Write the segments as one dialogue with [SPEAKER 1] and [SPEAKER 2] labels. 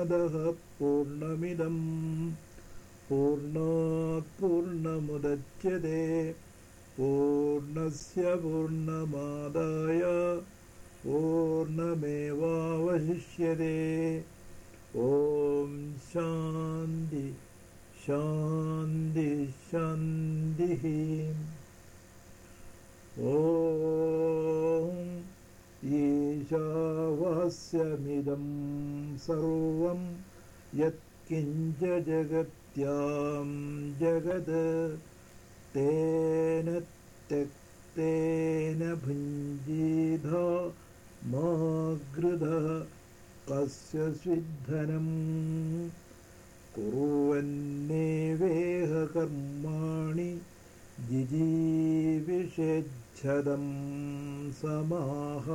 [SPEAKER 1] पूर्णमादः पूर्णमिदम्। पूर्णात् पूर्णमुदच्यते। पूर्णस्य पूर्णमादाय पूर्णमेवावशिष्यते। ॐ शान्ति शान्ति शान्तिः। ॐ ईशावास्यमिदं सर्वं यत्किञ्च जगत्यां जगत् तेन त्यक्तेन भुञ्जीधा मा गृधः कस्य स्विद्धनम् कुर्वन्नेवेह कर्माणि जिजीविषेच्छदं समाह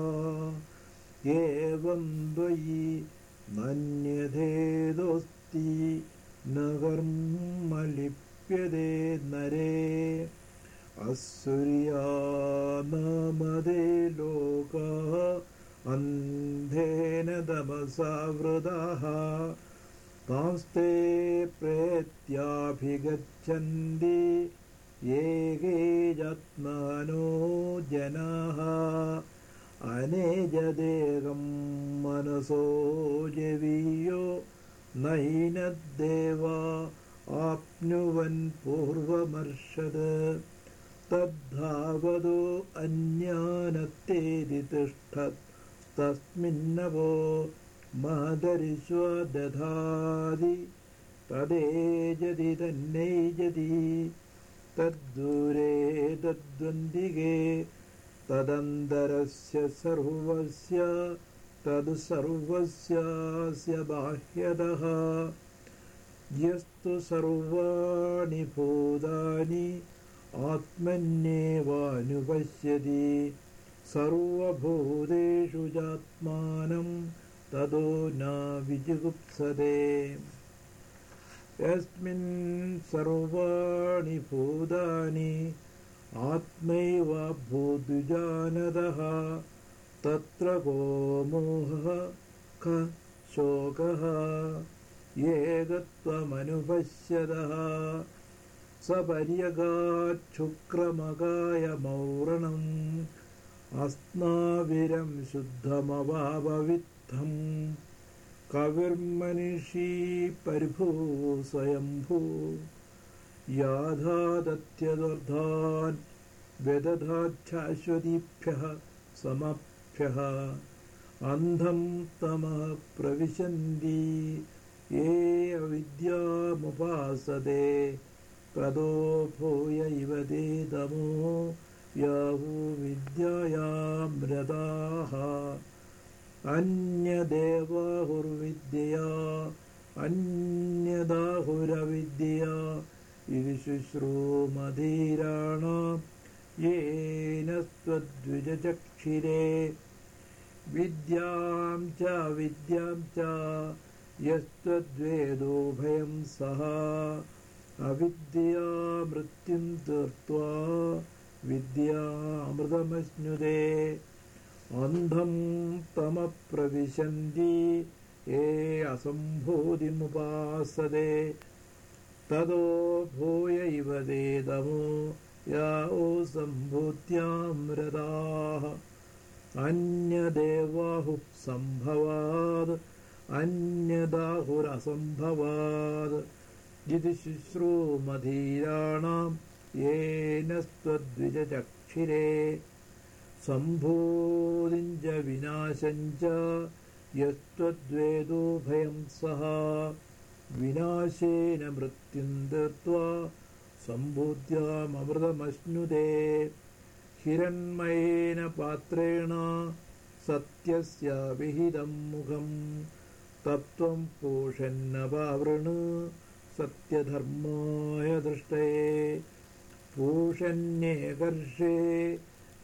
[SPEAKER 1] एवं द्वयि मन्यधेदोऽस्ति न कर्म लिप्यते नरे। असुर्या नामदे लोकाः अन्धेन तमसावृताः तांस्ते प्रेत्याभिगच्छन्ति येगेजात्मनो जनाः अनेजदेहं मनसो जवीयो नैनद्देवा आप्नुवन् पूर्वमर्षद। तद्धावदो अन्यानत्तेति तिष्ठत् तस्मिन्नवो दधादि तदेजति तन्नैजति तद्दूरे तद्वन्दिगे तदन्तरस्य सर्वस्य तद् सर्वस्यास्य बाह्यतः यस्तु सर्वाणि भूतानि आत्मन्येवानुपश्यति सर्वभूतेषु चात्मानं ततो न विजुगुप्सते। यस्मिन् सर्वाणि भूतानि आत्मैव भूद्विजानदः तत्र को मोहः क शोकः एकत्वमनुपश्यतः सपर्यगाच्छुक्रमगायमौरणम् अस्नाविरं शुद्धमवापवित्थम् कविर्मनिषी परिभू स्वयम्भू याधादत्यदर्थान् व्यदधाच्छाश्वतीभ्यः समभ्यः। अन्धं तमः प्रविशन्ति ये अविद्यामुपासते तदो भूय इव ते तमो याहुविद्यायां रताः अन्यदेवाहुर्विद्यया अन्यदाहुरविद्यया इति शुश्रूमधीराणां येन स्वद्विजचक्षिरे। विद्यां च विद्यां च यस्त्वद्वेदोभयं सः अविद्या मृत्युं दत्त्वा विद्यामृतमश्नुते। अन्धं तमप्रविशन्ति ये असम्भूतिमुपासते ततो भूय इव देदमो या अन्यदेवाहुः सम्भवाद् अन्यदाहुरसम्भवाद्। इति शुश्रूमधीराणां येन त्वद्विजचक्षिरे सम्भूतिञ्च विनाशञ्च यस्त्वद्वेदोभयं सः विनाशेन मृत्युं दत्त्वा सम्भूत्यामृतमश्नुते हिरण्मयेन पात्रेण सत्यस्य विहितं मुखम्। तत्त्वं पोषन्नपावृण सत्यधर्माय दृष्टे। पूषण्येकर्षे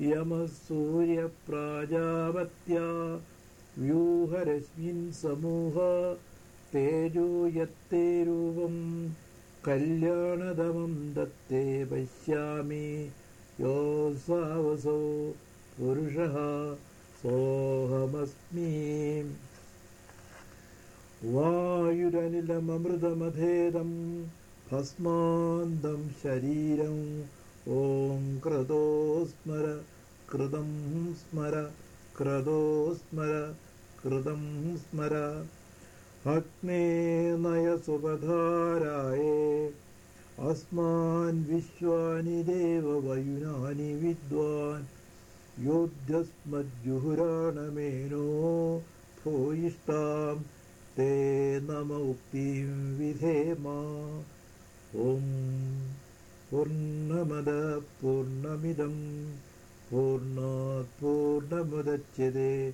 [SPEAKER 1] यमः सूर्यप्राजावत्या व्यूहरश्मिन् समूह तेजो यत्ते रूपम् कल्याणदमं दत्ते पश्यामि योऽसावसौ पुरुषः सोऽहमस्मि वायुरनिलममृतमधेदं भस्मान्दं शरीरम् ॐ क्रतो स्मर कृतं स्मर क्रतो स्मर कृतं स्मर अग्ने नय सुपधाराये अस्मान् विश्वानि देववयुनानि विद्वान् योध्यस्मज्जुहुराणमेनो भूयिष्ठां ते नम उक्तिं विधेम। ॐ पूर्णमदः पूर्णमिदं पूर्णात् पूर्णमुदच्यते